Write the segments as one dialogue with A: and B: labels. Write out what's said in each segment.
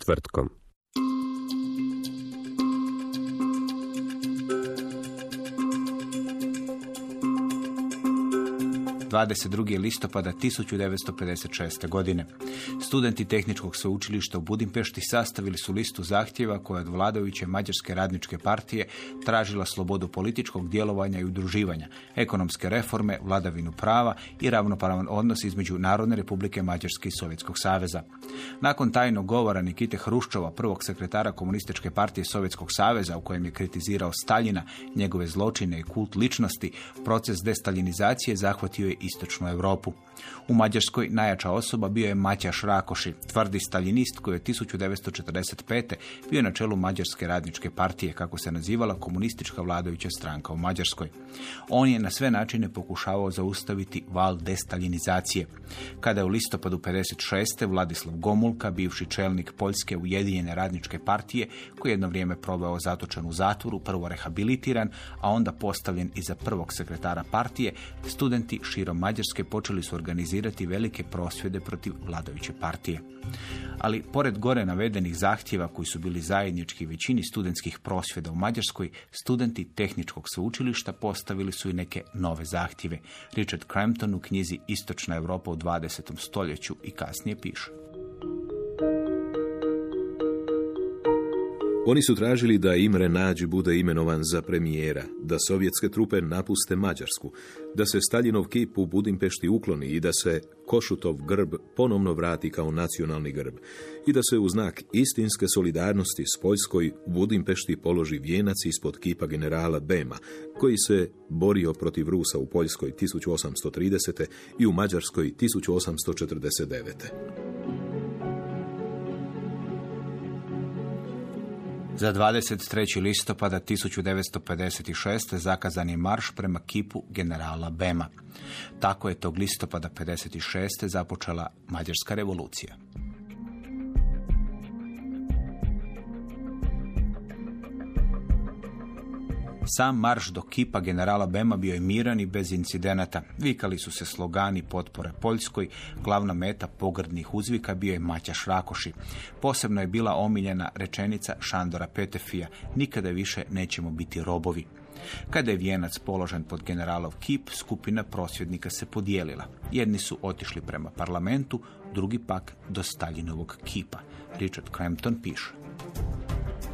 A: Četvrtkom.
B: 22. listopada 1956. godine. Studenti Tehničkog sveučilišta u Budimpešti sastavili su listu zahtjeva koja od vladajuće Mađarske radničke partije tražila slobodu političkog djelovanja i udruživanja, ekonomske reforme, vladavinu prava i ravnopravan odnos između Narodne republike Mađarske i Sovjetskog saveza. Nakon tajnog govora Nikite Hruščova, prvog sekretara Komunističke partije Sovjetskog saveza u kojem je kritizirao Staljina, njegove zločine i kult ličnosti, proces destaljinizacije zahvatio je istočnu Europu. U Mađarskoj najjača osoba bio je Maćaš Rakoši, tvrdi staljinist koji je 1945. bio na čelu Mađarske radničke partije, kako se nazivala komunistička vladajuća stranka u Mađarskoj. On je na sve načine pokušavao zaustaviti val destaljinizacije. Kada je u listopadu 56. Vladislav Gomulka, bivši čelnik Poljske ujedinjene radničke partije, koji je jedno vrijeme probao zatočen u zatvoru, prvo rehabilitiran, a onda postavljen i za prvog sekretara partije, studenti širom Mađarske počeli su organizirati velike prosvjede protiv vladajuće partije. Ali, pored gore navedenih zahtjeva koji su bili zajednički većini studentskih prosvjeda u Mađarskoj, studenti tehničkog sveučilišta postavili su i neke nove zahtjeve. Richard Crampton u knjizi Istočna Europa u 20. stoljeću i kasnije piše.
C: Oni su tražili da Imre Nađi bude imenovan za premijera, da sovjetske trupe napuste Mađarsku, da se Staljinov kip u Budimpešti ukloni i da se Košutov grb ponovno vrati kao nacionalni grb i da se u znak istinske solidarnosti s Poljskoj u Budimpešti položi vijenac ispod kipa generala Bema, koji se borio protiv Rusa u Poljskoj 1830. i u Mađarskoj 1849.
B: Za 23. listopada 1956. zakazan je marš prema kipu generala Bema. Tako je tog listopada 56. započela Mađarska revolucija. Sam marš do kipa generala Bema bio je miran i bez incidenata. Vikali su se slogani potpore Poljskoj, glavna meta pogrdnih uzvika bio je Maća Šrakoši. Posebno je bila omiljena rečenica Šandora Petefija, nikada više nećemo biti robovi. Kada je vijenac položen pod generalov kip, skupina prosvjednika se podijelila. Jedni su otišli prema parlamentu, drugi pak do Staljinovog kipa. Richard Crampton piše.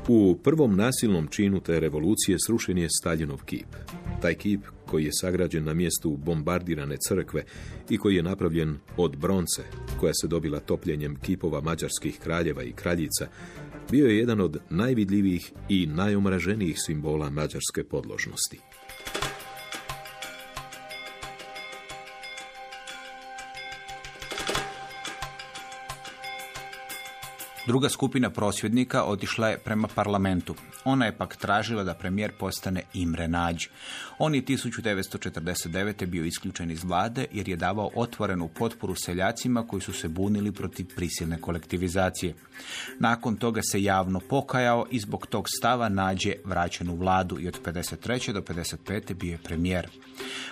C: U prvom nasilnom činu te revolucije srušen je Staljinov kip. Taj kip koji je sagrađen na mjestu bombardirane crkve i koji je napravljen od bronce, koja se dobila topljenjem kipova mađarskih kraljeva i kraljica, bio je jedan od najvidljivijih i najomraženijih simbola mađarske podložnosti.
B: Druga skupina prosvjednika otišla je prema parlamentu. Ona je pak tražila da premijer postane Imre Nađ. On je 1949. bio isključen iz vlade jer je davao otvorenu potporu seljacima koji su se bunili protiv prisilne kolektivizacije. Nakon toga se javno pokajao i zbog tog stava Nađe vraćen u vladu i od 53. do 55. bio je premijer.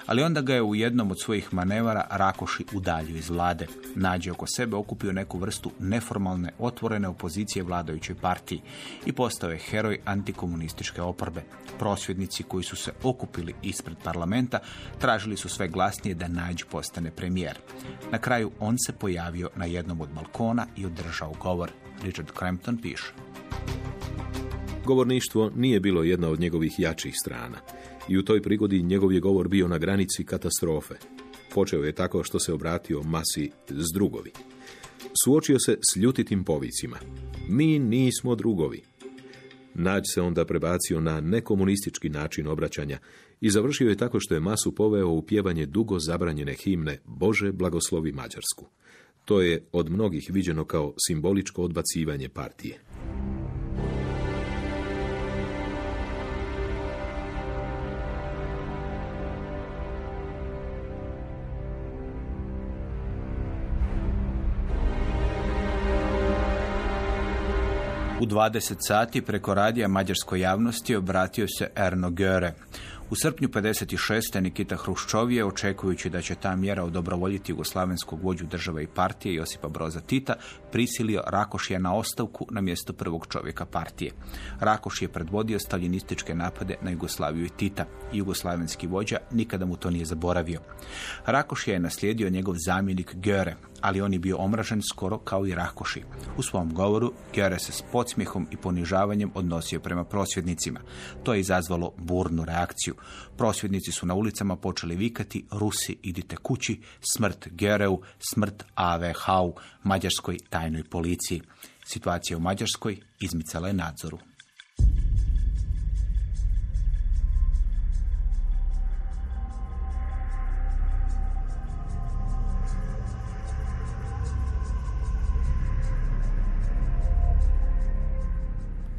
B: Ali onda ga je u jednom od svojih manevara Rakoši udaljio iz vlade. Nađe oko sebe okupio neku vrstu neformalne otvorene opozicije vladajućoj partiji i postao je heroj antikomunističke oporbe. Prosvjednici koji su se okupili ispred parlamenta tražili su sve glasnije da Nađ postane premijer. Na kraju on se pojavio na jednom od balkona i održao govor. Richard Crampton piše.
C: Govorništvo nije bilo jedna od njegovih jačih strana i u toj prigodi njegov je govor bio na granici katastrofe. Počeo je tako što se obratio masi s drugovi. Suočio se s ljutitim povicima. Mi nismo drugovi. Nađ se onda prebacio na nekomunistički način obraćanja i završio je tako što je masu poveo u pjevanje dugo zabranjene himne Bože blagoslovi Mađarsku. To je od mnogih viđeno kao simboličko odbacivanje partije.
B: U 20 sati preko radija mađarskoj javnosti obratio se Erno Göre. U srpnju 56. Nikita Hruščov je, očekujući da će ta mjera odobrovoljiti jugoslavenskog vođu države i partije Josipa Broza Tita, prisilio Rakošija na ostavku na mjesto prvog čovjeka partije. Rakoš je predvodio staljinističke napade na Jugoslaviju i Tita. Jugoslavenski vođa nikada mu to nije zaboravio. Rakoš je naslijedio njegov zamjenik Göre, ali on je bio omražen skoro kao i Rakoši. U svom govoru Göre se s podsmjehom i ponižavanjem odnosio prema prosvjednicima. To je izazvalo burnu reakciju. Prosvjednici su na ulicama počeli vikati Rusi idite kući, smrt Gereu, smrt AVH-u, mađarskoj tajnoj policiji. Situacija u Mađarskoj izmicala je nadzoru.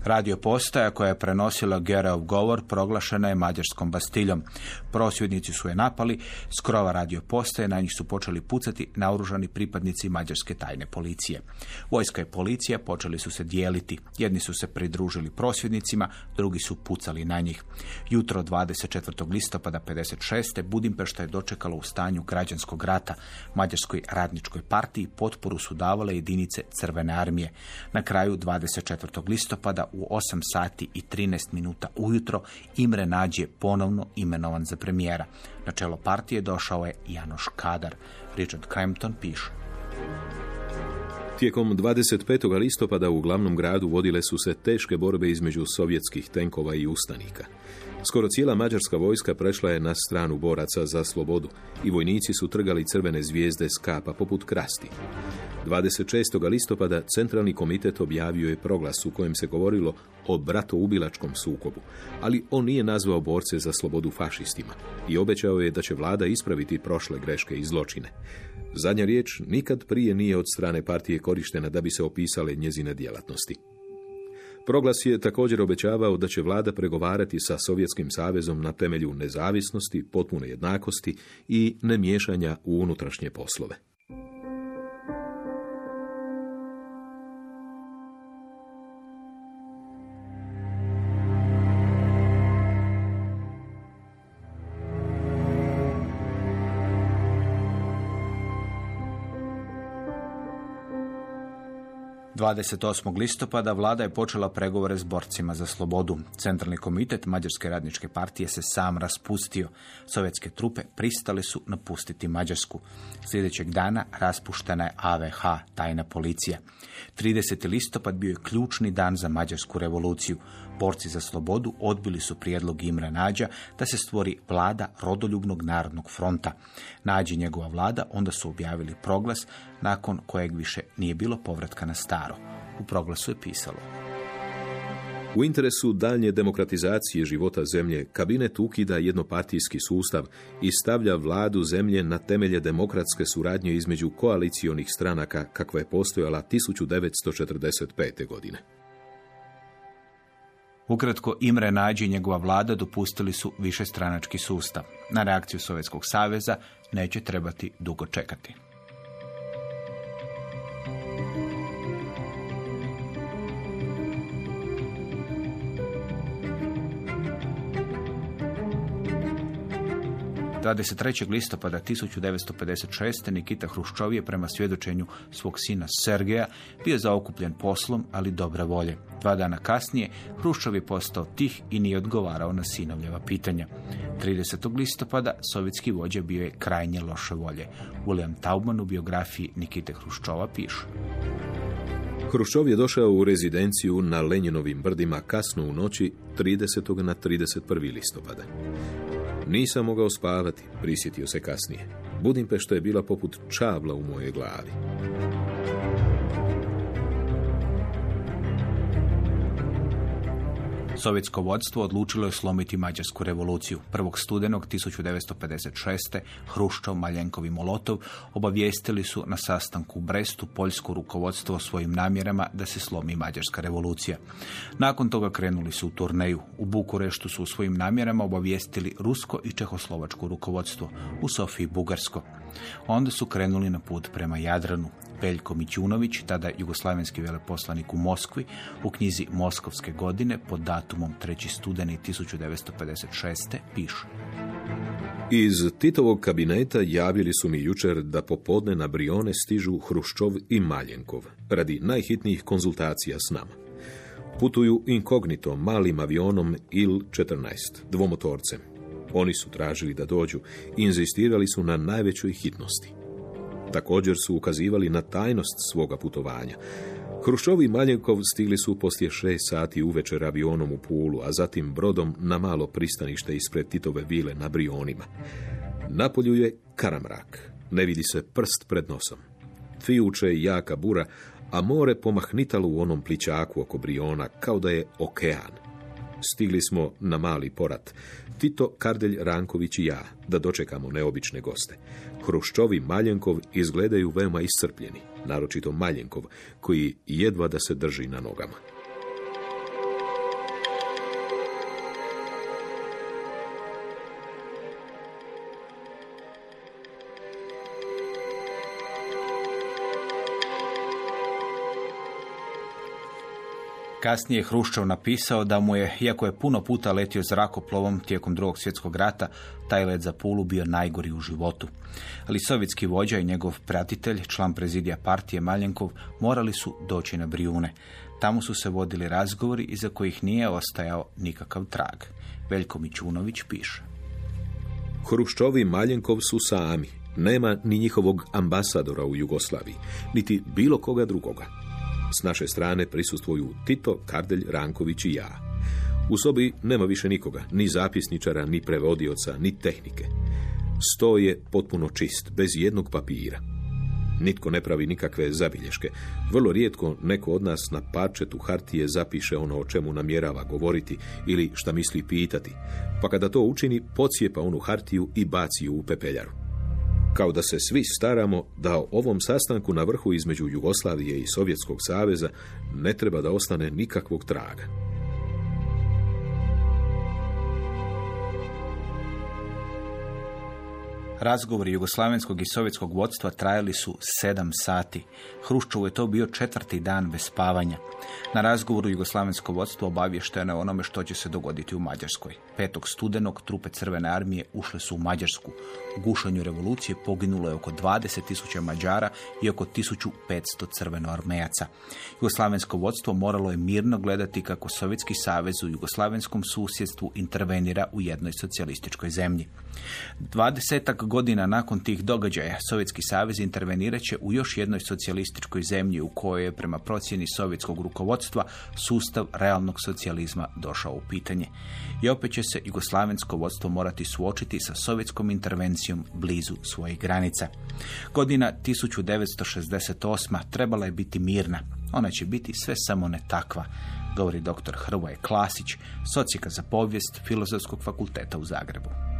B: Radio postaja koja je prenosila Gereov govor proglašena je mađarskom bastiljom. Prosvjednici su je napali, skrova radio postaje, na njih su počeli pucati naoružani pripadnici mađarske tajne policije. Vojska i policija počeli su se dijeliti. Jedni su se pridružili prosvjednicima, drugi su pucali na njih. Jutro 24. listopada 56. Budimpešta je dočekalo u stanju građanskog rata. Mađarskoj radničkoj partiji potporu su davale jedinice Crvene armije. Na kraju 24. listopada u 8 sati i 13 minuta ujutro Imre Nađ je ponovno imenovan za premijera. Na čelo partije došao je Janoš Kadar. Richard Crampton piše.
C: Tijekom 25. listopada u glavnom gradu vodile su se teške borbe između sovjetskih tenkova i ustanika. Skoro cijela mađarska vojska prešla je na stranu boraca za slobodu i vojnici su trgali crvene zvijezde s kapa poput krasti. 26. listopada Centralni komitet objavio je proglas u kojem se govorilo o bratoubilačkom sukobu, ali on nije nazvao borce za slobodu fašistima i obećao je da će vlada ispraviti prošle greške i zločine. Zadnja riječ nikad prije nije od strane partije korištena da bi se opisale njezine djelatnosti. Proglas je također obećavao da će vlada pregovarati sa Sovjetskim savezom na temelju nezavisnosti, potpune jednakosti i nemiješanja u unutrašnje poslove.
B: 28. listopada vlada je počela pregovore s borcima za slobodu. Centralni komitet Mađarske radničke partije se sam raspustio. Sovjetske trupe pristale su napustiti Mađarsku. Sljedećeg dana raspuštena je AVH, tajna policija. 30. listopad bio je ključni dan za Mađarsku revoluciju. Borci za slobodu odbili su prijedlog Imra Nađa da se stvori vlada rodoljubnog narodnog fronta. Nađi njegova vlada onda su objavili proglas nakon kojeg više nije bilo povratka na staro. U proglasu je pisalo.
C: U interesu daljnje demokratizacije života zemlje, kabinet ukida jednopartijski sustav i stavlja vladu zemlje na temelje demokratske suradnje između koalicijonih stranaka kakva je postojala 1945. godine.
B: Ukratko, Imre Nađi i njegova vlada dopustili su višestranački sustav. Na reakciju Sovjetskog saveza neće trebati dugo čekati. 23. listopada 1956. Nikita Hruščov je prema svjedočenju svog sina Sergeja bio zaokupljen poslom, ali dobre volje. Dva dana kasnije Hruščov je postao tih i nije odgovarao na sinovljeva pitanja. 30. listopada sovjetski vođa bio je krajnje loše volje. William Taubman u biografiji Nikite Hruščova piše.
C: Hruščov je došao u rezidenciju na Lenjinovim brdima kasno u noći 30. na 31. listopada. Nisam mogao spavati, prisjetio se kasnije. Budimpešta je bila poput čabla u moje glavi.
B: Sovjetsko vodstvo odlučilo je slomiti Mađarsku revoluciju. 1. studenog 1956. Hruščov, Maljenkov i Molotov obavijestili su na sastanku u Brestu poljsko rukovodstvo svojim namjerama da se slomi Mađarska revolucija. Nakon toga krenuli su u turneju. U Bukureštu su u svojim namjerama obavijestili rusko i čehoslovačko rukovodstvo, u Sofiji Bugarsko. Onda su krenuli na put prema Jadranu. Veljko Mićunović, tada jugoslavenski veleposlanik u Moskvi, u knjizi Moskovske godine pod datumom 3. studeni 1956. piše.
C: Iz Titovog kabineta javili su mi jučer da popodne na Brione stižu Hruščov i Maljenkov radi najhitnijih konzultacija s nama. Putuju inkognito malim avionom Il-14, dvomotorcem. Oni su tražili da dođu i inzistirali su na najvećoj hitnosti. Također su ukazivali na tajnost svoga putovanja. Hruščov i Maljenkov stigli su poslije šest sati uvečer avionom u Pulu, a zatim brodom na malo pristanište ispred Titove vile na Brionima. Napolju je karamrak, ne vidi se prst pred nosom. Fijuče i jaka bura, a more pomahnitalo u onom plićaku oko Briona, kao da je okean. Stigli smo na mali porat. Tito, Kardelj, Ranković i ja, da dočekamo neobične goste. Hruščovi Maljenkov izgledaju veoma iscrpljeni, naročito Maljenkov, koji jedva da se drži na nogama.
B: Kasnije je Hruščov napisao da mu je, iako je puno puta letio zrakoplovom tijekom drugog svjetskog rata, taj let za Pulu bio najgori u životu. Ali sovjetski vođa i njegov pratitelj, član prezidija partije Maljenkov, morali su doći na Brijune. Tamo su se vodili razgovori iza kojih nije ostajao nikakav trag. Veljko Mićunović piše.
C: Hruščovi i Maljenkov su sami. Nema ni njihovog ambasadora u Jugoslaviji, niti bilo koga drugoga. S naše strane prisustvuju Tito, Kardelj, Ranković i ja. U sobi nema više nikoga, ni zapisničara, ni prevodioca, ni tehnike. Sto je potpuno čist, bez jednog papira. Nitko ne pravi nikakve zabilješke. Vrlo rijetko neko od nas na parčetu hartije zapiše ono o čemu namjerava govoriti ili šta misli pitati, pa kada to učini, pocijepa onu hartiju i baci ju u pepeljaru kao da se svi staramo da o ovom sastanku na vrhu između Jugoslavije i Sovjetskog saveza ne treba da ostane nikakvog traga.
B: Razgovori jugoslavenskog i sovjetskog vodstva trajali su sedam sati. Hruščov je to bio četvrti dan bez spavanja. Na razgovoru jugoslavensko vodstvo obavješteno je onome što će se dogoditi u Mađarskoj. 5. studenog trupe Crvene armije ušle su u Mađarsku. U gušanju revolucije poginulo je oko 20.000 Mađara i oko 1500 crvenoarmejaca. Jugoslavensko vodstvo moralo je mirno gledati kako Sovjetski savez u jugoslavenskom susjedstvu intervenira u jednoj socijalističkoj zemlji. 20 godina nakon tih događaja Sovjetski savez intervenirat će u još jednoj socijalističkoj zemlji u kojoj je prema procjeni sovjetskog rukovodstva sustav realnog socijalizma došao u pitanje. I opet će se jugoslavensko vodstvo morati suočiti sa sovjetskom intervencijom blizu svojih granica. Godina 1968. trebala je biti mirna. Ona će biti sve samo ne takva, govori dr. Hrvoje Klasić, socijaka za povijest Filozofskog fakulteta u Zagrebu.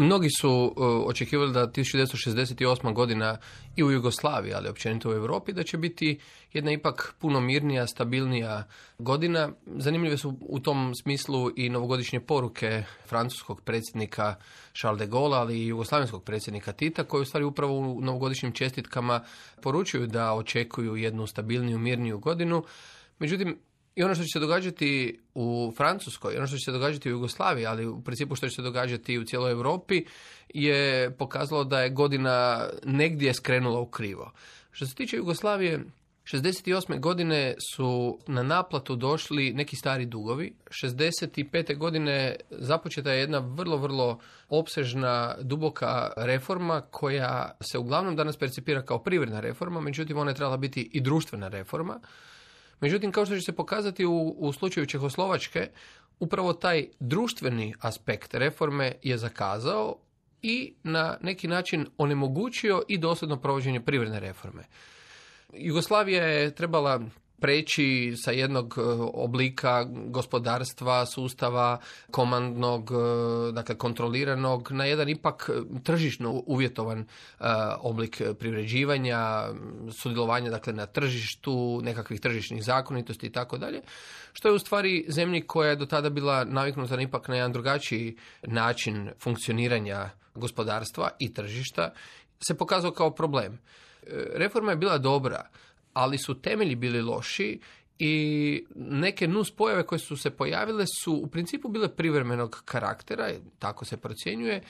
D: Mnogi su uh, očekivali da 1968. godina i u Jugoslaviji, ali općenito u Europi, da će biti jedna ipak puno mirnija, stabilnija godina. Zanimljive su u tom smislu i novogodišnje poruke francuskog predsjednika Charles de Gaulle, ali i jugoslavenskog predsjednika Tita, koji u stvari upravo u novogodišnjim čestitkama poručuju da očekuju jednu stabilniju, mirniju godinu. Međutim, i ono što će se događati u Francuskoj, ono što će se događati u Jugoslaviji, ali u principu što će se događati u cijeloj Europi je pokazalo da je godina negdje skrenula u krivo. Što se tiče Jugoslavije, 68. godine su na naplatu došli neki stari dugovi. 65. godine započeta je jedna vrlo, vrlo opsežna, duboka reforma koja se uglavnom danas percipira kao privredna reforma, međutim ona je trebala biti i društvena reforma. Međutim, kao što će se pokazati u, u slučaju Čehoslovačke, upravo taj društveni aspekt reforme je zakazao i na neki način onemogućio i dosljedno provođenje privredne reforme. Jugoslavija je trebala preći sa jednog e, oblika gospodarstva, sustava komandnog, e, dakle kontroliranog, na jedan ipak tržišno uvjetovan e, oblik privređivanja, sudjelovanja dakle na tržištu, nekakvih tržišnih zakonitosti i tako dalje, što je u stvari zemlji koja je do tada bila naviknuta ipak na jedan drugačiji način funkcioniranja gospodarstva i tržišta, se pokazao kao problem. Reforma je bila dobra, ali su temelji bili loši i neke nus pojave koje su se pojavile su u principu bile privremenog karaktera, tako se procjenjuje.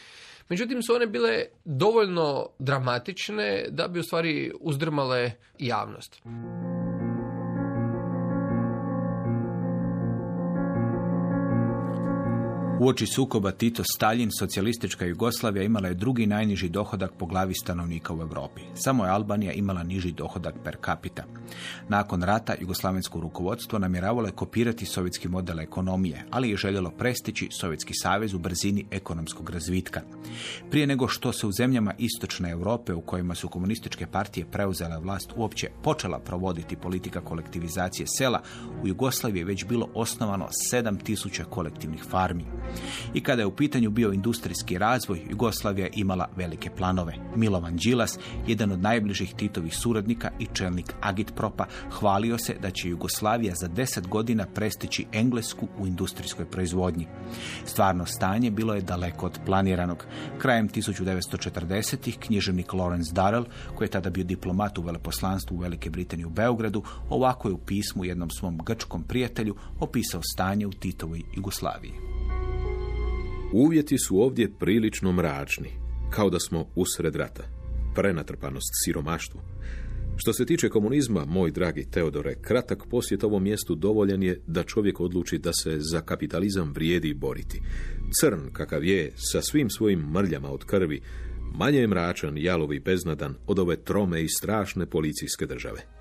D: Međutim su one bile dovoljno dramatične da bi u stvari uzdrmale javnost.
B: Uoči sukoba Tito Stalin, socijalistička Jugoslavija imala je drugi najniži dohodak po glavi stanovnika u Europi. Samo je Albanija imala niži dohodak per capita. Nakon rata jugoslavensko rukovodstvo namjeravalo je kopirati sovjetski model ekonomije, ali je željelo prestići Sovjetski savez u brzini ekonomskog razvitka. Prije nego što se u zemljama istočne Europe u kojima su komunističke partije preuzele vlast uopće počela provoditi politika kolektivizacije sela, u Jugoslaviji je već bilo osnovano 7000 kolektivnih farmi. I kada je u pitanju bio industrijski razvoj, Jugoslavija je imala velike planove. Milovan Đilas, jedan od najbližih Titovih suradnika i čelnik Agitpropa, hvalio se da će Jugoslavija za deset godina prestići Englesku u industrijskoj proizvodnji. Stvarno stanje bilo je daleko od planiranog. Krajem 1940-ih književnik Lawrence Darrell, koji je tada bio diplomat u veleposlanstvu u Velike Britanije u Beogradu, ovako je u pismu jednom svom grčkom prijatelju opisao stanje u Titovoj Jugoslaviji.
C: Uvjeti su ovdje prilično mračni, kao da smo usred rata. Prenatrpanost, siromaštvo. Što se tiče komunizma, moj dragi Teodore, kratak posjet ovom mjestu dovoljan je da čovjek odluči da se za kapitalizam vrijedi boriti. Crn, kakav je, sa svim svojim mrljama od krvi, manje je mračan, jalovi beznadan od ove trome i strašne policijske države.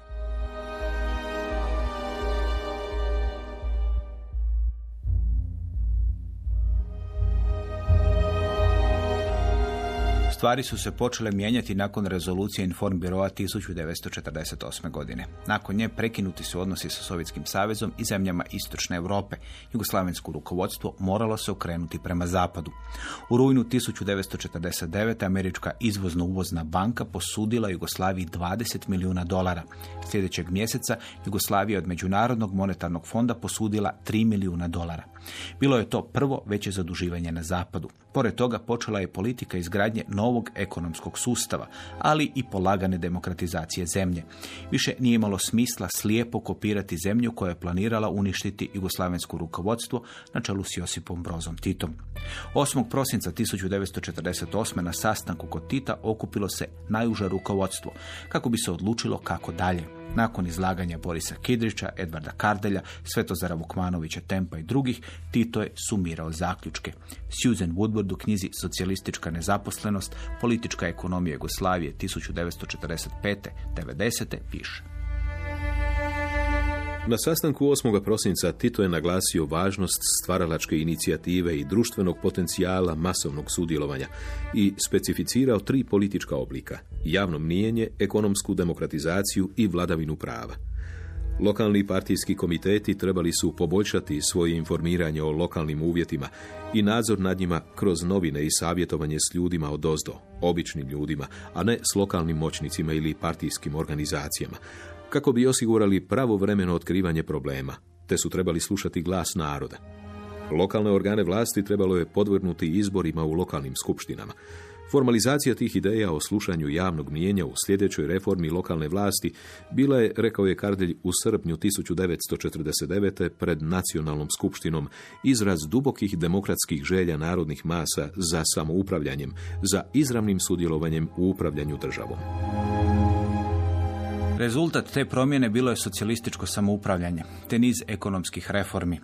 B: Stvari su se počele mijenjati nakon rezolucije Informbiroa 1948. godine. Nakon nje prekinuti su odnosi sa Sovjetskim savezom i zemljama Istočne Europe. Jugoslavensko rukovodstvo moralo se okrenuti prema zapadu. U rujnu 1949. američka izvozno-uvozna banka posudila Jugoslaviji 20 milijuna dolara. Sljedećeg mjeseca Jugoslavija od Međunarodnog monetarnog fonda posudila 3 milijuna dolara. Bilo je to prvo veće zaduživanje na zapadu. Pored toga počela je politika izgradnje novog ekonomskog sustava, ali i polagane demokratizacije zemlje. Više nije imalo smisla slijepo kopirati zemlju koja je planirala uništiti jugoslavensko rukovodstvo na čelu s Josipom Brozom Titom. 8. prosinca 1948. na sastanku kod Tita okupilo se najuže rukovodstvo kako bi se odlučilo kako dalje. Nakon izlaganja Borisa Kidrića, Edvarda Kardelja, Svetozara Vukmanovića Tempa i drugih, Tito je sumirao zaključke. Susan Woodward u knjizi Socijalistička nezaposlenost, politička ekonomija Jugoslavije 1945-90. piše.
C: Na sastanku 8. prosinca Tito je naglasio važnost stvaralačke inicijative i društvenog potencijala masovnog sudjelovanja i specificirao tri politička oblika, javno mnijenje, ekonomsku demokratizaciju i vladavinu prava. Lokalni partijski komiteti trebali su poboljšati svoje informiranje o lokalnim uvjetima i nadzor nad njima kroz novine i savjetovanje s ljudima od ozdo, običnim ljudima, a ne s lokalnim moćnicima ili partijskim organizacijama, kako bi osigurali pravovremeno otkrivanje problema, te su trebali slušati glas naroda. Lokalne organe vlasti trebalo je podvrnuti izborima u lokalnim skupštinama. Formalizacija tih ideja o slušanju javnog mijenja u sljedećoj reformi lokalne vlasti bila je, rekao je Kardelj, u srpnju 1949. pred nacionalnom skupštinom izraz dubokih demokratskih želja narodnih masa za samoupravljanjem, za izravnim sudjelovanjem u upravljanju državom.
B: Rezultat te promjene bilo je socijalističko samoupravljanje, te niz ekonomskih reformi.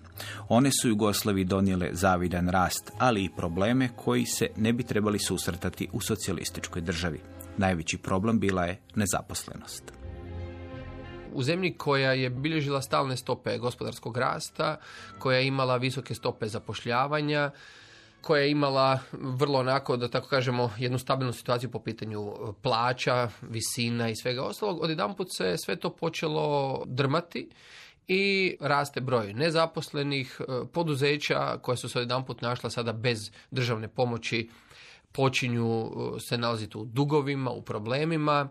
B: One su Jugoslaviji donijele zavidan rast, ali i probleme koji se ne bi trebali susretati u socijalističkoj državi. Najveći problem bila je nezaposlenost.
D: U zemlji koja je bilježila stalne stope gospodarskog rasta, koja je imala visoke stope zapošljavanja, koja je imala vrlo onako, da tako kažemo, jednu stabilnu situaciju po pitanju e, plaća, visina i svega ostalog, odjedanput se sve to počelo drmati i raste broj nezaposlenih e, poduzeća koja su se odjedanput našla sada bez državne pomoći počinju e, se nalaziti u dugovima, u problemima.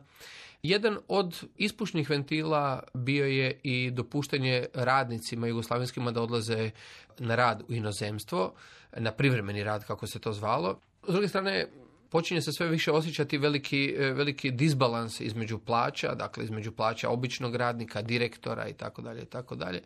D: Jedan od ispušnih ventila bio je i dopuštanje radnicima jugoslavenskima da odlaze na rad u inozemstvo, na privremeni rad kako se to zvalo. S druge strane, počinje se sve više osjećati veliki, e, veliki disbalans između plaća, dakle između plaća običnog radnika, direktora i tako dalje tako dalje.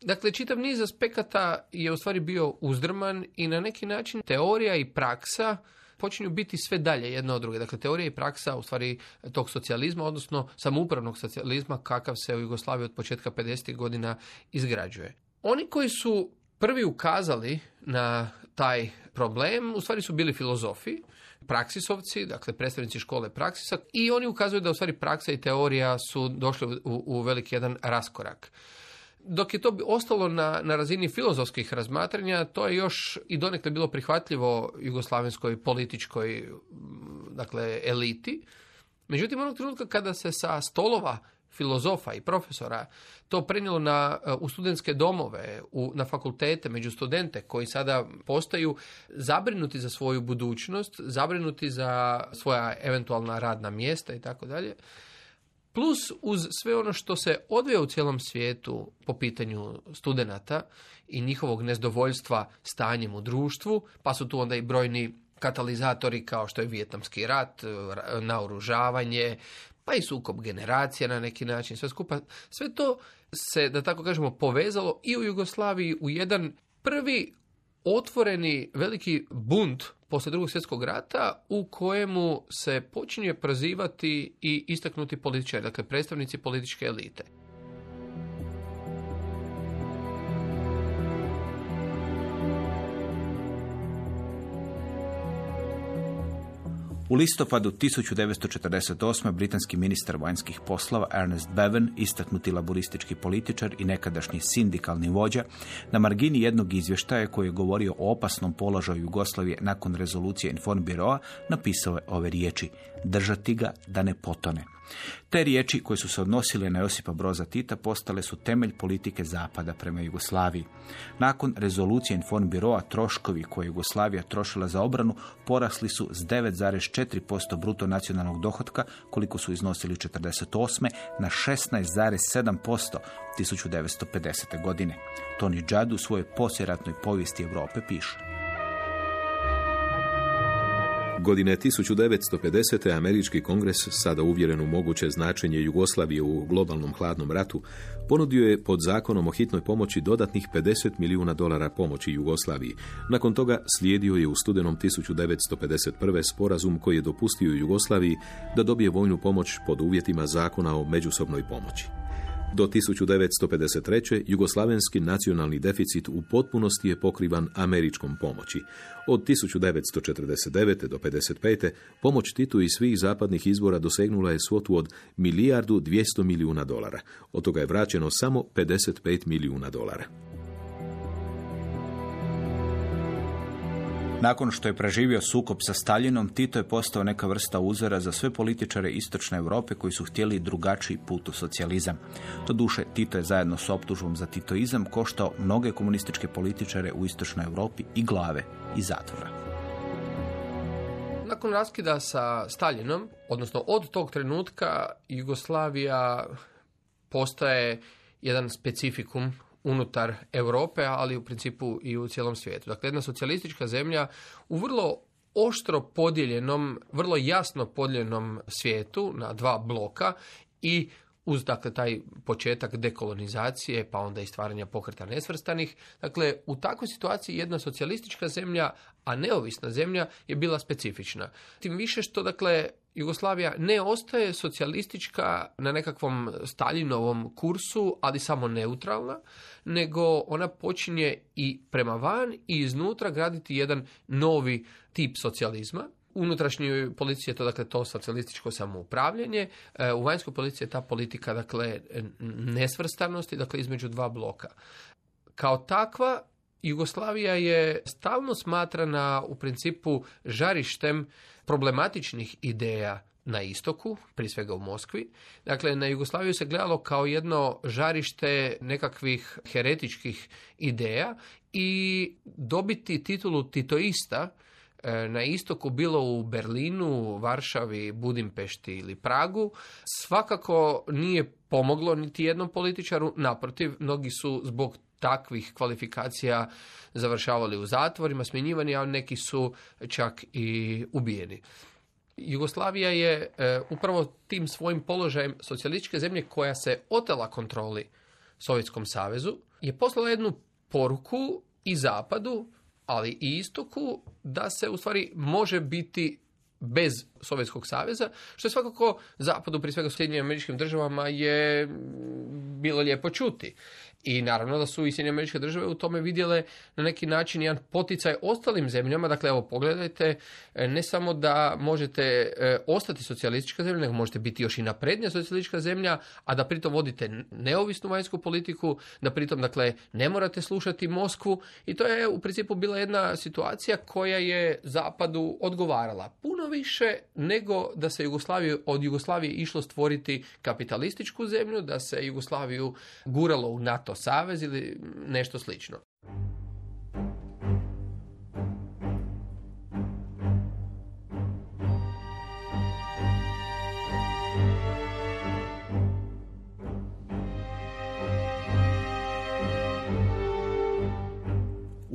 D: Dakle, čitav niz aspekata je u stvari bio uzdrman i na neki način teorija i praksa počinju biti sve dalje jedno od druge. Dakle, teorija i praksa u stvari tog socijalizma, odnosno samoupravnog socijalizma kakav se u Jugoslaviji od početka 50. godina izgrađuje. Oni koji su prvi ukazali na taj problem, u stvari su bili filozofi, praksisovci, dakle predstavnici škole praksisa i oni ukazuju da u stvari praksa i teorija su došli u, u veliki jedan raskorak. Dok je to ostalo na, na razini filozofskih razmatranja, to je još i donekle bilo prihvatljivo jugoslavenskoj političkoj dakle, eliti. Međutim, onog trenutka kada se sa stolova filozofa i profesora to prenijelo na, u studentske domove, u, na fakultete, među studente koji sada postaju zabrinuti za svoju budućnost, zabrinuti za svoja eventualna radna mjesta i tako dalje. Plus uz sve ono što se odvija u cijelom svijetu po pitanju studenata i njihovog nezdovoljstva stanjem u društvu, pa su tu onda i brojni katalizatori kao što je Vijetnamski rat, naoružavanje, pa i sukob generacija na neki način, sve skupa. Sve to se, da tako kažemo, povezalo i u Jugoslaviji u jedan prvi otvoreni veliki bunt poslije drugog svjetskog rata u kojemu se počinje prozivati i istaknuti političari, dakle predstavnici političke elite.
B: U listopadu 1948. britanski ministar vanjskih poslova Ernest Bevan, istaknuti laboristički političar i nekadašnji sindikalni vođa, na margini jednog izvještaja koji je govorio o opasnom položaju Jugoslavije nakon rezolucije Informbiroa, napisao je ove riječi držati ga da ne potone. Te riječi koje su se odnosile na Josipa Broza Tita postale su temelj politike Zapada prema Jugoslaviji. Nakon rezolucije Informbiroa troškovi koje je Jugoslavija trošila za obranu porasli su s 9,4% bruto nacionalnog dohotka koliko su iznosili 48. na 16,7% 1950. godine. Tony Judd u svojoj posjeratnoj povijesti Europe piše.
C: Godine 1950. američki kongres, sada uvjeren u moguće značenje Jugoslavije u globalnom hladnom ratu, ponudio je pod zakonom o hitnoj pomoći dodatnih 50 milijuna dolara pomoći Jugoslaviji. Nakon toga slijedio je u studenom 1951. sporazum koji je dopustio Jugoslaviji da dobije vojnu pomoć pod uvjetima zakona o međusobnoj pomoći. Do 1953. jugoslavenski nacionalni deficit u potpunosti je pokrivan američkom pomoći. Od 1949. do 55. pomoć Titu iz svih zapadnih izbora dosegnula je svotu od milijardu 200 milijuna dolara. Od toga je vraćeno samo 55 milijuna dolara.
B: Nakon što je preživio sukob sa Staljinom, Tito je postao neka vrsta uzora za sve političare istočne Europe koji su htjeli drugačiji put u socijalizam. duše, Tito je zajedno s optužbom za titoizam koštao mnoge komunističke političare u istočnoj Europi i glave i zatvora.
D: Nakon raskida sa Staljinom, odnosno od tog trenutka, Jugoslavija postaje jedan specifikum unutar Europe, ali u principu i u cijelom svijetu. Dakle, jedna socijalistička zemlja u vrlo oštro podijeljenom, vrlo jasno podijeljenom svijetu na dva bloka i uz dakle taj početak dekolonizacije, pa onda i stvaranja pokreta nesvrstanih. Dakle, u takvoj situaciji jedna socijalistička zemlja, a neovisna zemlja je bila specifična. Tim više što dakle Jugoslavija ne ostaje socijalistička na nekakvom Staljinovom kursu, ali samo neutralna, nego ona počinje i prema van i iznutra graditi jedan novi tip socijalizma. Unutrašnjoj policiji je to dakle to socijalističko samoupravljanje, e, u vanjskoj policiji je ta politika dakle nesvrstanosti, dakle između dva bloka. Kao takva Jugoslavija je stalno smatrana u principu žarištem problematičnih ideja na istoku, prije svega u Moskvi. Dakle, na Jugoslaviju se gledalo kao jedno žarište nekakvih heretičkih ideja i dobiti titulu titoista e, na istoku, bilo u Berlinu, Varšavi, Budimpešti ili Pragu, svakako nije pomoglo niti jednom političaru, naprotiv, mnogi su zbog takvih kvalifikacija završavali u zatvorima, smjenjivani, a neki su čak i ubijeni. Jugoslavija je e, upravo tim svojim položajem socijalističke zemlje koja se otela kontroli Sovjetskom savezu je poslala jednu poruku i zapadu, ali i istoku da se u stvari može biti bez Sovjetskog saveza, što je svakako zapadu, prije svega Sjedinjenim američkim državama, je bilo lijepo čuti. I naravno da su i Sjedinjene američke države u tome vidjele na neki način jedan poticaj ostalim zemljama. Dakle, evo pogledajte, e, ne samo da možete e, ostati socijalistička zemlja, nego možete biti još i naprednija socijalistička zemlja, a da pritom vodite neovisnu vanjsku politiku, da pritom dakle ne morate slušati Moskvu i to je u principu bila jedna situacija koja je zapadu odgovarala puno više nego da se Jugoslaviju, od Jugoslavije išlo stvoriti kapitalističku zemlju, da se Jugoslaviju guralo u NATO savez ili nešto slično.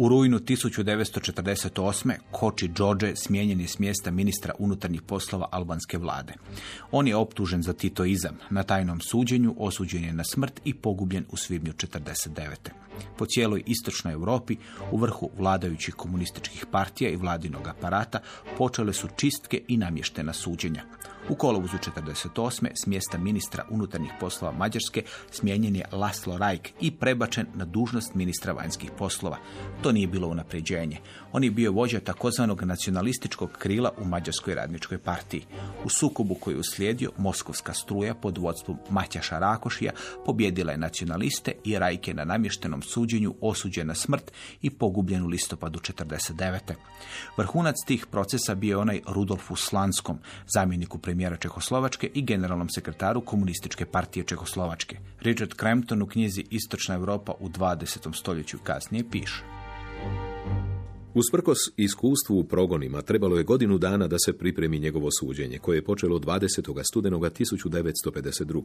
B: U rujnu 1948. Koči Đorđe smijenjen je s mjesta ministra unutarnjih poslova albanske vlade. On je optužen za titoizam. Na tajnom suđenju osuđen je na smrt i pogubljen u svibnju 1949. Po cijeloj istočnoj Europi, u vrhu vladajućih komunističkih partija i vladinog aparata, počele su čistke i namještena suđenja. U kolovuzu 48. s mjesta ministra unutarnjih poslova Mađarske smijenjen je Laslo Rajk i prebačen na dužnost ministra vanjskih poslova. To nije bilo unapređenje. On je bio vođa takozvanog nacionalističkog krila u Mađarskoj radničkoj partiji. U sukobu koji je uslijedio, Moskovska struja pod vodstvom Matjaša Rakošija pobjedila je nacionaliste i Rajk je na namještenom suđenju osuđen na smrt i pogubljen u listopadu 49. Vrhunac tih procesa bio je onaj Rudolfu Slanskom, zamjeniku premijera Čehoslovačke i generalnom sekretaru komunističke partije Čehoslovačke. Richard Crampton u knjizi Istočna Europa u 20. stoljeću kasnije piše.
C: Usprkos iskustvu u progonima, trebalo je godinu dana da se pripremi njegovo suđenje, koje je počelo 20. studenoga 1952.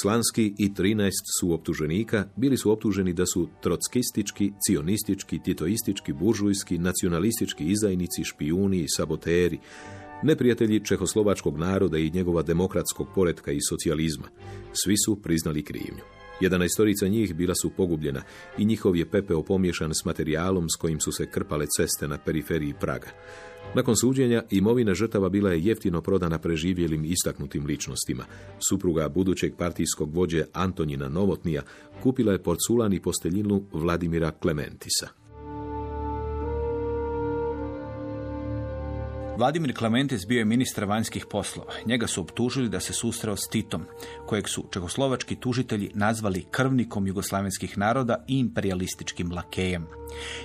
C: Slanski i 13 su optuženika bili su optuženi da su trockistički, cionistički, titoistički, buržujski, nacionalistički izdajnici, špijuni i saboteri, neprijatelji čehoslovačkog naroda i njegova demokratskog poretka i socijalizma. Svi su priznali krivnju. Jedna istorica njih bila su pogubljena i njihov je pepeo pomiješan s materijalom s kojim su se krpale ceste na periferiji Praga. Nakon suđenja, imovina žrtava bila je jeftino prodana preživjelim istaknutim ličnostima. Supruga budućeg partijskog vođe Antonina Novotnija kupila je porculan i posteljinu Vladimira Klementisa.
B: Vladimir Klementis bio je ministar vanjskih poslova. Njega su optužili da se susreo s Titom, kojeg su čehoslovački tužitelji nazvali krvnikom jugoslavenskih naroda i imperialističkim lakejem.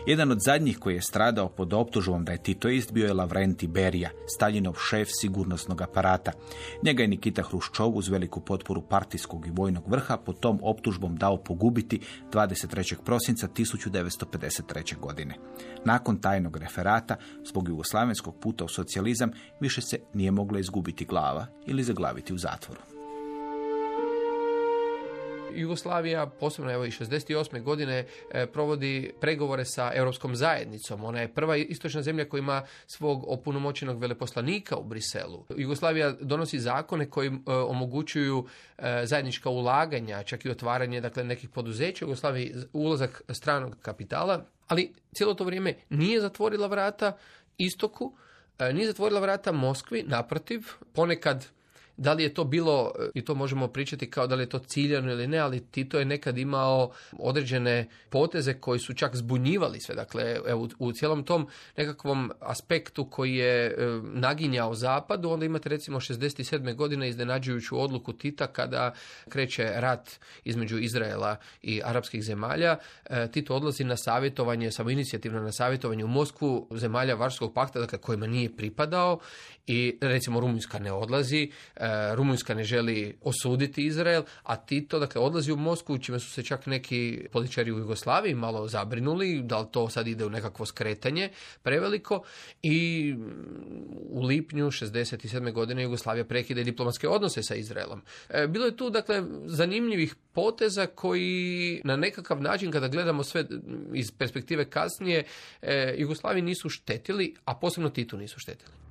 B: Jedan od zadnjih koji je stradao pod optužbom da je Titoist bio je Lavrenti Berija, Staljinov šef sigurnosnog aparata. Njega je Nikita Hruščov uz veliku potporu partijskog i vojnog vrha pod tom optužbom dao pogubiti 23. prosinca 1953. godine. Nakon tajnog referata, zbog jugoslavenskog puta u socijalizam, više se nije mogla izgubiti glava ili zaglaviti u zatvoru.
D: Jugoslavija, posebno evo i 68. godine, e, provodi pregovore sa Europskom zajednicom. Ona je prva istočna zemlja koja ima svog opunomoćenog veleposlanika u Briselu. Jugoslavija donosi zakone koji e, omogućuju e, zajednička ulaganja, čak i otvaranje dakle, nekih poduzeća Jugoslaviji, ulazak stranog kapitala, ali cijelo to vrijeme nije zatvorila vrata istoku, nije zatvorila vrata Moskvi, naprotiv, ponekad da li je to bilo, i to možemo pričati kao da li je to ciljano ili ne, ali Tito je nekad imao određene poteze koji su čak zbunjivali sve. Dakle, evo, u cijelom tom nekakvom aspektu koji je e, naginjao zapadu, onda imate recimo 67. godine iznenađujuću odluku Tita kada kreće rat između Izraela i arapskih zemalja. E, Tito odlazi na savjetovanje, samo inicijativno na savjetovanje u Moskvu zemalja Varskog pakta, dakle kojima nije pripadao i recimo Rumunjska ne odlazi, e, Rumunjska ne želi osuditi Izrael, a Tito dakle odlazi u Moskvu čime su se čak neki političari u Jugoslaviji malo zabrinuli, da li to sad ide u nekakvo skretanje preveliko i u lipnju 67. godine Jugoslavija prekide diplomatske odnose sa Izraelom. E, bilo je tu dakle zanimljivih poteza koji na nekakav način kada gledamo sve iz perspektive kasnije e, Jugoslaviji nisu štetili, a posebno Titu nisu štetili.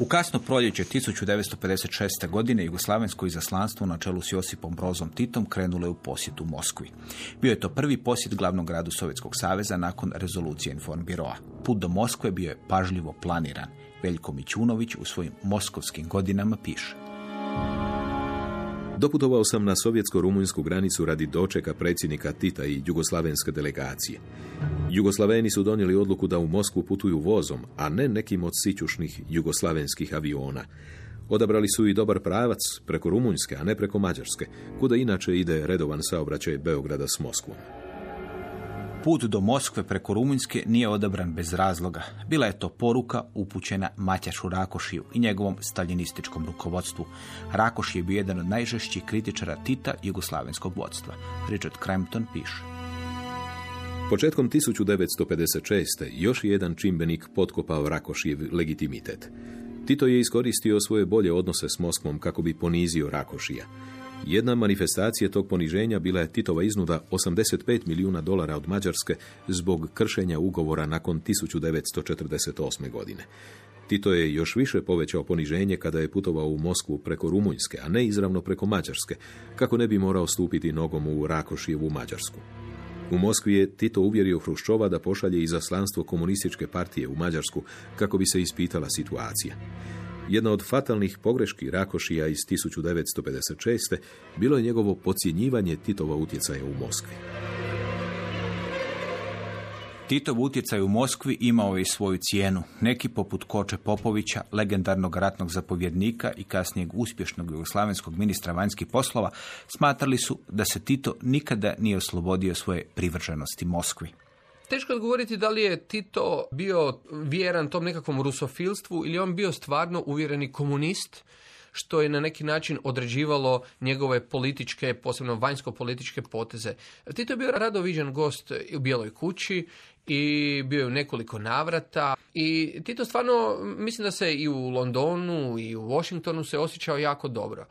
B: U kasno proljeće 1956. godine Jugoslavensko izaslanstvo na čelu s Josipom Brozom Titom krenulo je u posjetu Moskvi. Bio je to prvi posjet glavnog gradu Sovjetskog saveza nakon rezolucije Informbiroa. Put do Moskve bio je pažljivo planiran. Veljko Mićunović u svojim moskovskim godinama piše.
C: Doputovao sam na sovjetsko-rumunjsku granicu radi dočeka predsjednika Tita i jugoslavenske delegacije. Jugoslaveni su donijeli odluku da u Moskvu putuju vozom, a ne nekim od sićušnih jugoslavenskih aviona. Odabrali su i dobar pravac preko Rumunjske, a ne preko Mađarske, kuda inače ide redovan saobraćaj Beograda s Moskvom.
B: Put do Moskve preko Rumunjske nije odabran bez razloga. Bila je to poruka upućena Matjašu Rakošiju i njegovom staljinističkom rukovodstvu. Rakoš je bio jedan od najžešćih kritičara Tita jugoslavenskog vodstva. Richard Crampton piše.
C: Početkom 1956. još je jedan čimbenik potkopao Rakošijev legitimitet. Tito je iskoristio svoje bolje odnose s Moskvom kako bi ponizio Rakošija. Jedna manifestacija tog poniženja bila je Titova iznuda 85 milijuna dolara od Mađarske zbog kršenja ugovora nakon 1948. godine. Tito je još više povećao poniženje kada je putovao u Moskvu preko Rumunjske, a ne izravno preko Mađarske, kako ne bi morao stupiti nogom u Rakošijevu Mađarsku. U Moskvi je Tito uvjerio Hruščova da pošalje izaslanstvo komunističke partije u Mađarsku kako bi se ispitala situacija. Jedna od fatalnih pogreški Rakošija iz 1956. bilo je njegovo podcjenjivanje Titova utjecaja u Moskvi.
B: Titov utjecaj u Moskvi imao je i svoju cijenu. Neki poput Koče Popovića, legendarnog ratnog zapovjednika i kasnijeg uspješnog jugoslavenskog ministra vanjskih poslova, smatrali su da se Tito nikada nije oslobodio svoje privrženosti Moskvi.
D: Teško je govoriti da li je Tito bio vjeran tom nekakvom rusofilstvu ili on bio stvarno uvjereni komunist, što je na neki način određivalo njegove političke, posebno vanjsko-političke poteze. Tito je bio rado viđen gost u Bijeloj kući i bio je u nekoliko navrata i Tito stvarno mislim da se i u Londonu i u Washingtonu se osjećao jako dobro.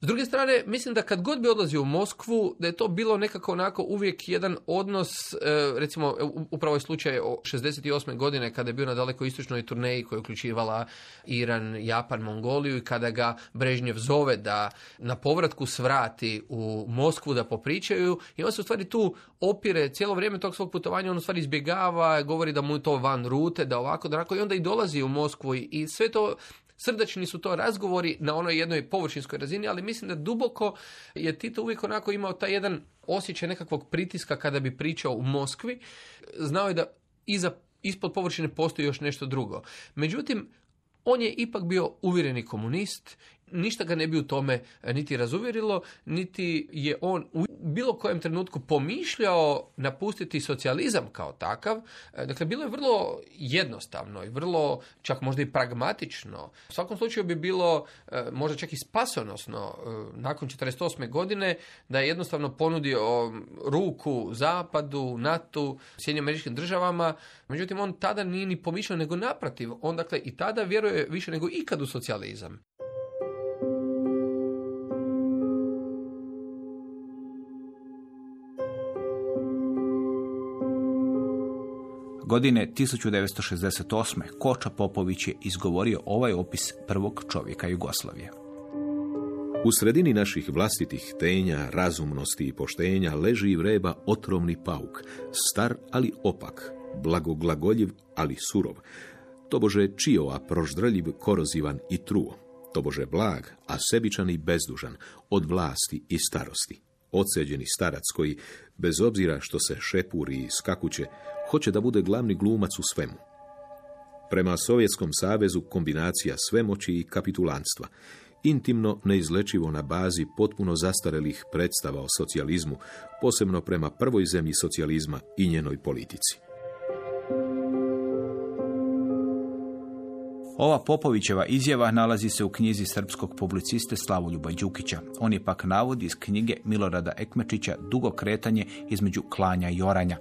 D: S druge strane, mislim da kad god bi odlazio u Moskvu, da je to bilo nekako onako uvijek jedan odnos, e, recimo upravo je slučaj o 68. godine kada je bio na daleko istočnoj turneji koja je uključivala Iran, Japan, Mongoliju i kada ga Brežnjev zove da na povratku svrati u Moskvu da popričaju i on se u stvari tu opire cijelo vrijeme tog svog putovanja, on u stvari izbjegava, govori da mu je to van rute, da ovako, da i onda i dolazi u Moskvu i sve to Srdačni su to razgovori na onoj jednoj površinskoj razini, ali mislim da duboko je Tito uvijek onako imao taj jedan osjećaj nekakvog pritiska kada bi pričao u Moskvi. Znao je da iza, ispod površine postoji još nešto drugo. Međutim, on je ipak bio uvjereni komunist ništa ga ne bi u tome e, niti razuvjerilo, niti je on u bilo kojem trenutku pomišljao napustiti socijalizam kao takav. E, dakle, bilo je vrlo jednostavno i vrlo čak možda i pragmatično. U svakom slučaju bi bilo e, možda čak i spasonosno nakon 48. godine da je jednostavno ponudio ruku Zapadu, NATO, Sjedinjim američkim državama. Međutim, on tada nije ni pomišljao nego naprotiv. On dakle i tada vjeruje više nego ikad u socijalizam.
B: Godine 1968. Koča Popović je izgovorio ovaj opis prvog čovjeka Jugoslavije.
C: U sredini naših vlastitih tenja, razumnosti i poštenja leži i vreba otrovni pauk, star ali opak, blagoglagoljiv ali surov, tobože a proždrljiv, korozivan i truo, tobože blag, a sebičan i bezdužan, od vlasti i starosti. Odseđeni starac koji, bez obzira što se šepuri i skakuće, hoće da bude glavni glumac u svemu. Prema Sovjetskom savezu kombinacija svemoći i kapitulanstva, intimno neizlečivo na bazi potpuno zastarelih predstava o socijalizmu, posebno prema prvoj zemlji socijalizma i njenoj politici.
B: Ova Popovićeva izjava nalazi se u knjizi srpskog publiciste Slavoljuba Đukića. On je pak navodi iz knjige Milorada Ekmečića Dugo kretanje između klanja i oranja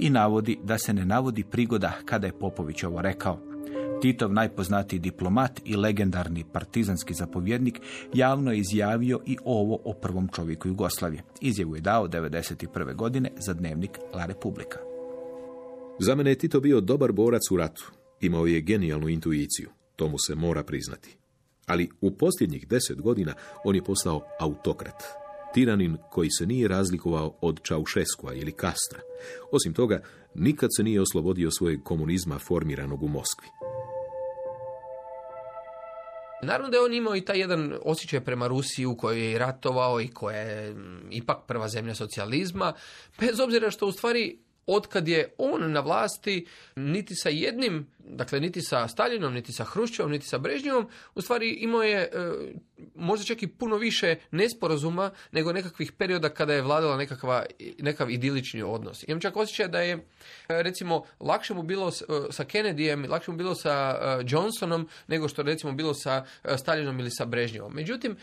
B: i navodi da se ne navodi prigoda kada je Popović ovo rekao. Titov najpoznatiji diplomat i legendarni partizanski zapovjednik javno je izjavio i ovo o prvom čovjeku Jugoslavije. Izjavu je dao 1991. godine za dnevnik La Republika.
C: Za mene je Tito bio dobar borac u ratu. Imao je genijalnu intuiciju. To mu se mora priznati. Ali u posljednjih deset godina on je postao autokrat. Tiranin koji se nije razlikovao od Čaušeskova ili Kastra. Osim toga, nikad se nije oslobodio svojeg komunizma formiranog u Moskvi.
D: Naravno da je on imao i taj jedan osjećaj prema Rusiji u kojoj je ratovao i koja je ipak prva zemlja socijalizma, bez obzira što u stvari otkad je on na vlasti, niti sa jednim, dakle niti sa Stalinom, niti sa Hruščevom, niti sa Brežnjevom, u stvari imao je e, možda čak i puno više nesporazuma nego nekakvih perioda kada je vladala nekakva, nekakav idilični odnos. Imam čak osjećaj da je e, recimo lakše mu bilo e, sa Kennedyjem, lakše mu bilo sa Johnsonom nego što recimo bilo sa Stalinom ili sa Brežnjevom. Međutim,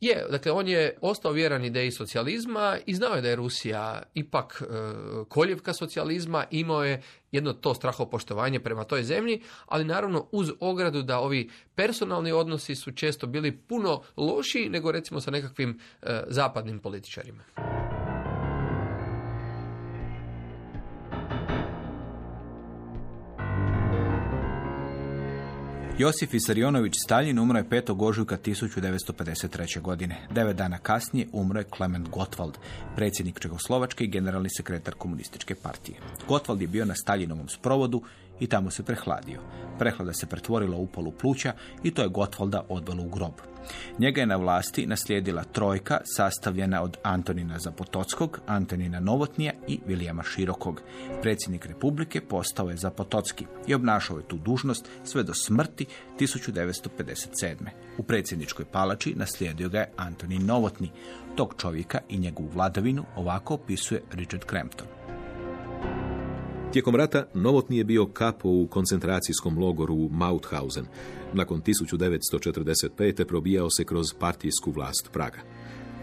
D: je, dakle, on je ostao vjeran ideji socijalizma i znao je da je Rusija ipak e, koljevka socijalizma, imao je jedno to strahopoštovanje prema toj zemlji, ali naravno uz ogradu da ovi personalni odnosi su često bili puno lošiji nego recimo sa nekakvim e, zapadnim političarima.
B: Josif Isarionović Stalin umro je 5. ožujka 1953. godine. Devet dana kasnije umro je Klement Gottwald, predsjednik Čegoslovačke i generalni sekretar komunističke partije. Gottwald je bio na Staljinovom sprovodu i tamo se prehladio. Prehlada se pretvorila u polu pluća i to je Gotwalda odvelo u grob. Njega je na vlasti naslijedila trojka sastavljena od Antonina Zapotockog, Antonina Novotnija i Vilijama Širokog. Predsjednik Republike postao je Zapotocki i obnašao je tu dužnost sve do smrti 1957. U predsjedničkoj palači naslijedio ga je Antonin Novotni. Tog čovjeka i njegovu vladavinu ovako opisuje Richard Crampton.
C: Tijekom rata Novotni je bio kapo u koncentracijskom logoru Mauthausen. Nakon 1945. probijao se kroz partijsku vlast Praga.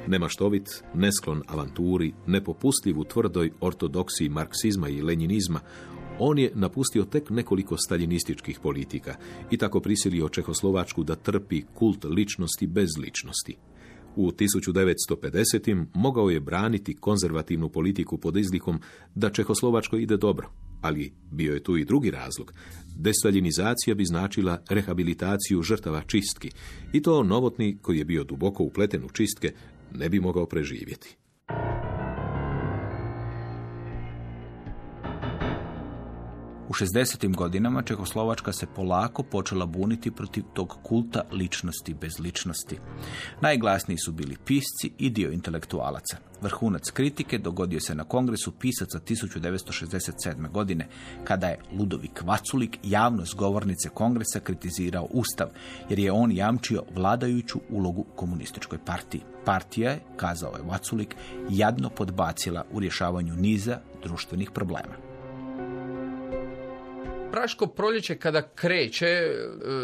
C: Nemaštovit, nesklon avanturi, nepopustljiv u tvrdoj ortodoksiji marksizma i lenjinizma, on je napustio tek nekoliko staljinističkih politika i tako prisilio Čehoslovačku da trpi kult ličnosti bez ličnosti. U 1950. mogao je braniti konzervativnu politiku pod izlikom da Čehoslovačko ide dobro, ali bio je tu i drugi razlog. Destaljinizacija bi značila rehabilitaciju žrtava čistki i to novotni koji je bio duboko upleten u čistke ne bi mogao preživjeti.
B: 60. godinama Čehoslovačka se polako počela buniti protiv tog kulta ličnosti bez ličnosti. Najglasniji su bili pisci i dio intelektualaca. Vrhunac kritike dogodio se na kongresu pisaca 1967. godine, kada je Ludovik Vaculik javno govornice kongresa kritizirao Ustav, jer je on jamčio vladajuću ulogu komunističkoj partiji. Partija je, kazao je Vaculik, jadno podbacila u rješavanju niza društvenih problema.
D: Praško proljeće kada kreće e,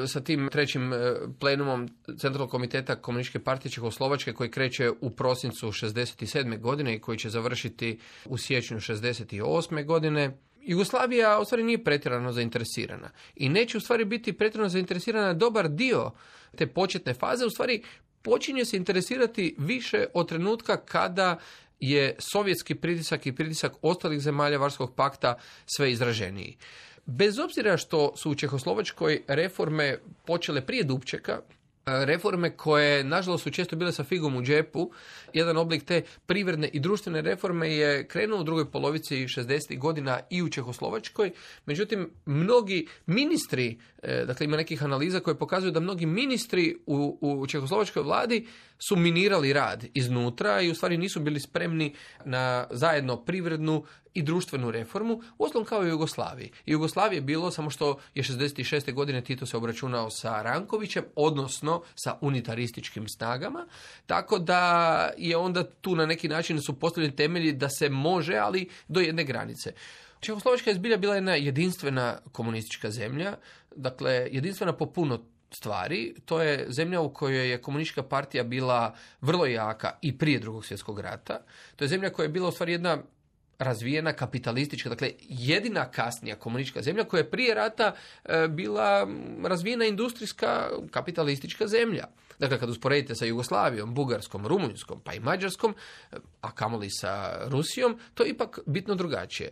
D: sa tim trećim e, plenumom Centralnog komiteta Komunističke partije Čehoslovačke koji kreće u prosincu 67. godine i koji će završiti u siječnju 68. godine, Jugoslavija u stvari nije pretjerano zainteresirana i neće u stvari biti pretjerano zainteresirana dobar dio te početne faze, u stvari počinje se interesirati više od trenutka kada je sovjetski pritisak i pritisak ostalih zemalja Varskog pakta sve izraženiji. Bez obzira što su u Čehoslovačkoj reforme počele prije Dubčeka, reforme koje, nažalost, su često bile sa figom u džepu. Jedan oblik te privredne i društvene reforme je krenuo u drugoj polovici 60. godina i u Čehoslovačkoj. Međutim, mnogi ministri, e, dakle ima nekih analiza koje pokazuju da mnogi ministri u, u Čehoslovačkoj vladi su minirali rad iznutra i u stvari nisu bili spremni na zajedno privrednu i društvenu reformu, uostalom kao i Jugoslaviji. I Jugoslaviji je bilo samo što je 66. godine Tito se obračunao sa Rankovićem, odnosno sa unitarističkim snagama, tako da je onda tu na neki način su postavljeni temelji da se može, ali do jedne granice. Čehoslovačka je zbilja bila jedna jedinstvena komunistička zemlja, dakle jedinstvena po puno stvari. To je zemlja u kojoj je komunistička partija bila vrlo jaka i prije drugog svjetskog rata. To je zemlja koja je bila u stvari jedna razvijena kapitalistička, dakle jedina kasnija komunistička zemlja koja je prije rata e, bila razvijena industrijska kapitalistička zemlja. Dakle, kad usporedite sa Jugoslavijom, Bugarskom, Rumunjskom, pa i Mađarskom, e, a kamoli sa Rusijom, to je ipak bitno drugačije.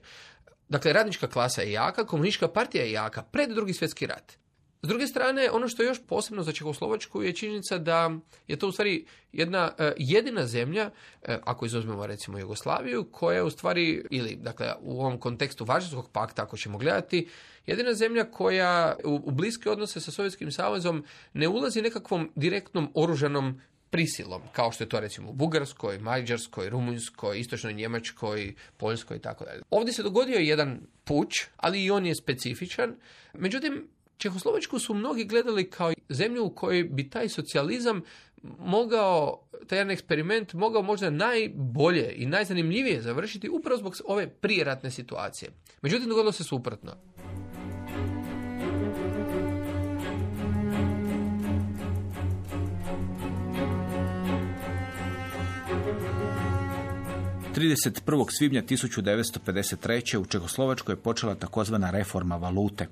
D: Dakle, radnička klasa je jaka, komunistička partija je jaka pred drugi svjetski rat. S druge strane, ono što je još posebno za Čehoslovačku je činjenica da je to u stvari jedna e, jedina zemlja, e, ako izuzmemo recimo Jugoslaviju, koja je u stvari, ili dakle u ovom kontekstu Varšavskog pakta, ako ćemo gledati, jedina zemlja koja u, u bliske odnose sa Sovjetskim savezom ne ulazi nekakvom direktnom oružanom prisilom, kao što je to recimo u Bugarskoj, Mađarskoj, Rumunjskoj, Istočnoj Njemačkoj, Poljskoj i. Ovdje se dogodio jedan puć, ali i on je specifičan. Međutim, Čehoslovačku su mnogi gledali kao zemlju u kojoj bi taj socijalizam mogao, taj jedan eksperiment mogao možda najbolje i najzanimljivije završiti upravo zbog ove prijeratne situacije. Međutim, dogodilo se suprotno.
B: 31. svibnja 1953. u Čehoslovačkoj je počela takozvana reforma valute.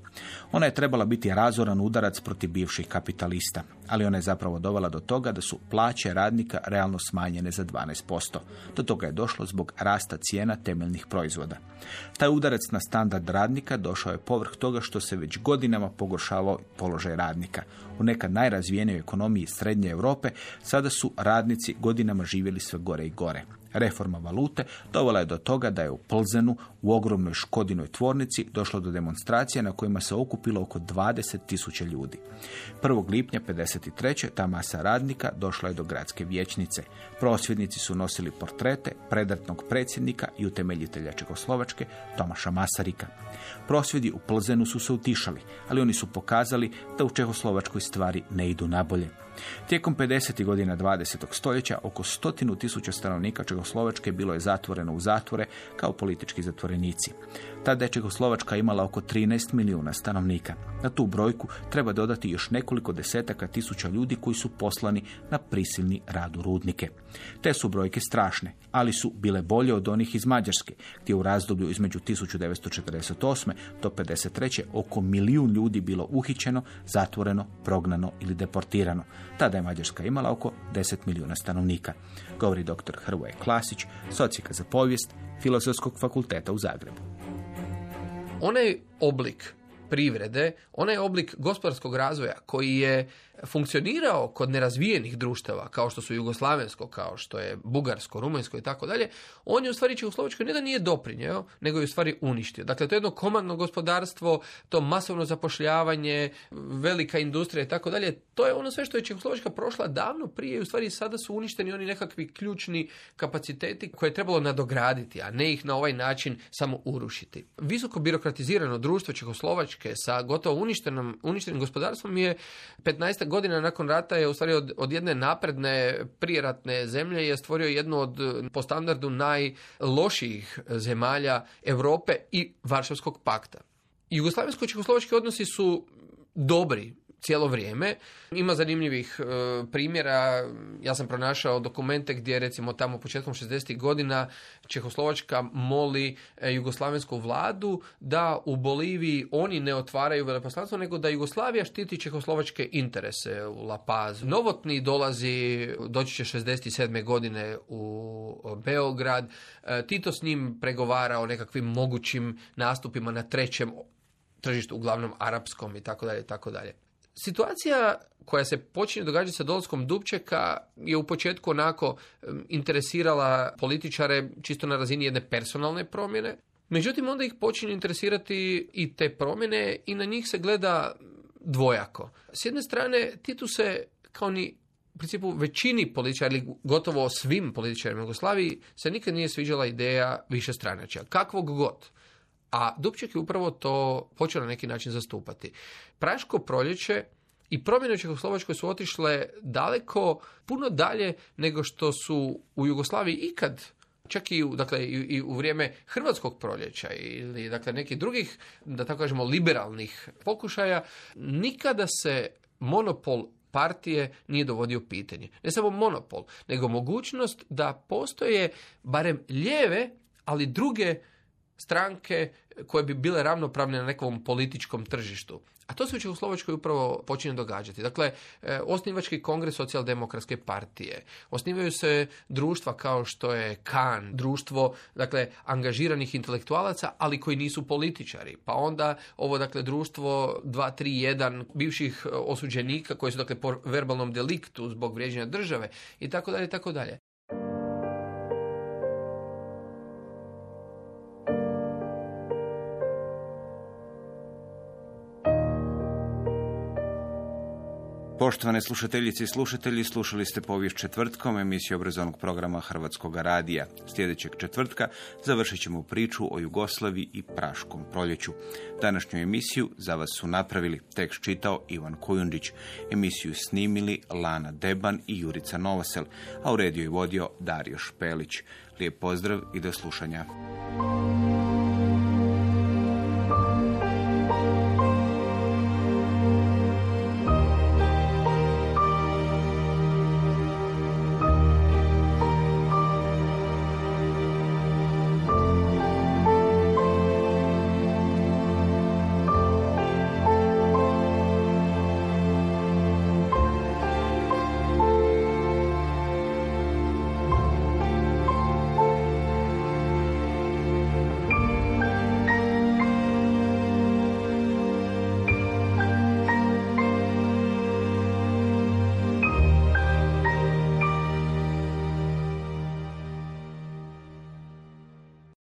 B: Ona je trebala biti razoran udarac protiv bivših kapitalista, ali ona je zapravo dovela do toga da su plaće radnika realno smanjene za 12%. Do toga je došlo zbog rasta cijena temeljnih proizvoda. Taj udarac na standard radnika došao je povrh toga što se već godinama pogoršavao položaj radnika. U nekad najrazvijenijoj ekonomiji Srednje Europe sada su radnici godinama živjeli sve gore i gore. Reforma valute dovela je do toga da je u Plzenu u ogromnoj Škodinoj tvornici došlo do demonstracija na kojima se okupilo oko 20 tisuća ljudi. 1. lipnja 53. ta masa radnika došla je do gradske vijećnice. Prosvjednici su nosili portrete predratnog predsjednika i utemeljitelja Čekoslovačke Tomaša Masarika. Prosvjedi u Plzenu su se utišali, ali oni su pokazali da u Čehoslovačkoj stvari ne idu nabolje. Tijekom 50. godina 20. stoljeća oko stotinu tisuća stanovnika Čehoslovačke bilo je zatvoreno u zatvore kao politički zatvorenici. Tada je Čehoslovačka imala oko 13 milijuna stanovnika. Na tu brojku treba dodati još nekoliko desetaka tisuća ljudi koji su poslani na prisilni rad u rudnike. Te su brojke strašne, ali su bile bolje od onih iz Mađarske, gdje u razdoblju između 1948. do 1953. oko milijun ljudi bilo uhićeno, zatvoreno, prognano ili deportirano. Tada je Mađarska imala oko 10 milijuna stanovnika. Govori dr. Hrvoje Klasić, socijaka za povijest Filozofskog fakulteta u Zagrebu.
D: Onaj oblik privrede, onaj oblik gospodarskog razvoja koji je funkcionirao kod nerazvijenih društava, kao što su Jugoslavensko, kao što je Bugarsko, Rumunjsko i tako dalje, on je u stvari Čehoslovačkoj ne da nije doprinjeo, nego je u stvari uništio. Dakle, to je jedno komandno gospodarstvo, to masovno zapošljavanje, velika industrija i tako dalje, to je ono sve što je Čehoslovačka prošla davno prije i u stvari sada su uništeni oni nekakvi ključni kapaciteti koje je trebalo nadograditi, a ne ih na ovaj način samo urušiti. Visoko birokratizirano društvo Čehoslovačke sa gotovo uništenom, uništenim gospodarstvom je 15 godina nakon rata je u stvari od, od jedne napredne prijeratne zemlje je stvorio jednu od po standardu najlošijih zemalja Europe i Varšavskog pakta. Jugoslavensko-čehoslovački odnosi su dobri cijelo vrijeme. Ima zanimljivih e, primjera. Ja sam pronašao dokumente gdje recimo tamo početkom 60. godina Čehoslovačka moli e, jugoslavensku vladu da u Boliviji oni ne otvaraju veleposlanstvo, nego da Jugoslavija štiti čehoslovačke interese u La Paz. Novotni dolazi, doći će 67. godine u Beograd. E, Tito s njim pregovara o nekakvim mogućim nastupima na trećem tržištu, uglavnom arapskom i tako dalje, tako dalje Situacija koja se počinje događati sa dolaskom Dubčeka je u početku onako interesirala političare čisto na razini jedne personalne promjene. Međutim, onda ih počinje interesirati i te promjene i na njih se gleda dvojako. S jedne strane, Titu se kao ni u principu većini političara ili gotovo svim političarima Jugoslaviji se nikad nije sviđala ideja više stranačja, kakvog god. A Dubček je upravo to počeo na neki način zastupati. Praško proljeće i promjene u Čehoslovačkoj su otišle daleko, puno dalje nego što su u Jugoslaviji ikad čak i u, dakle, i, u vrijeme hrvatskog proljeća ili dakle, nekih drugih, da tako kažemo, liberalnih pokušaja, nikada se monopol partije nije dovodio pitanje. Ne samo monopol, nego mogućnost da postoje barem lijeve, ali druge stranke koje bi bile ravnopravne na nekom političkom tržištu. A to se u Čehoslovačkoj upravo počinje događati. Dakle, e, osnivački kongres socijaldemokratske partije. Osnivaju se društva kao što je KAN, društvo dakle, angažiranih intelektualaca, ali koji nisu političari. Pa onda ovo dakle, društvo 231 bivših osuđenika koji su dakle, po verbalnom deliktu zbog vrijeđenja države i tako dalje i tako dalje.
B: Poštovane slušateljice i slušatelji, slušali ste povijest četvrtkom emisiju obrazovnog programa Hrvatskog radija. Sljedećeg četvrtka završit ćemo priču o Jugoslavi i Praškom proljeću. Današnju emisiju za vas su napravili tekst čitao Ivan Kujundić, emisiju snimili Lana Deban i Jurica Novosel, a u rediju je vodio Dario Špelić. Lijep pozdrav i do slušanja.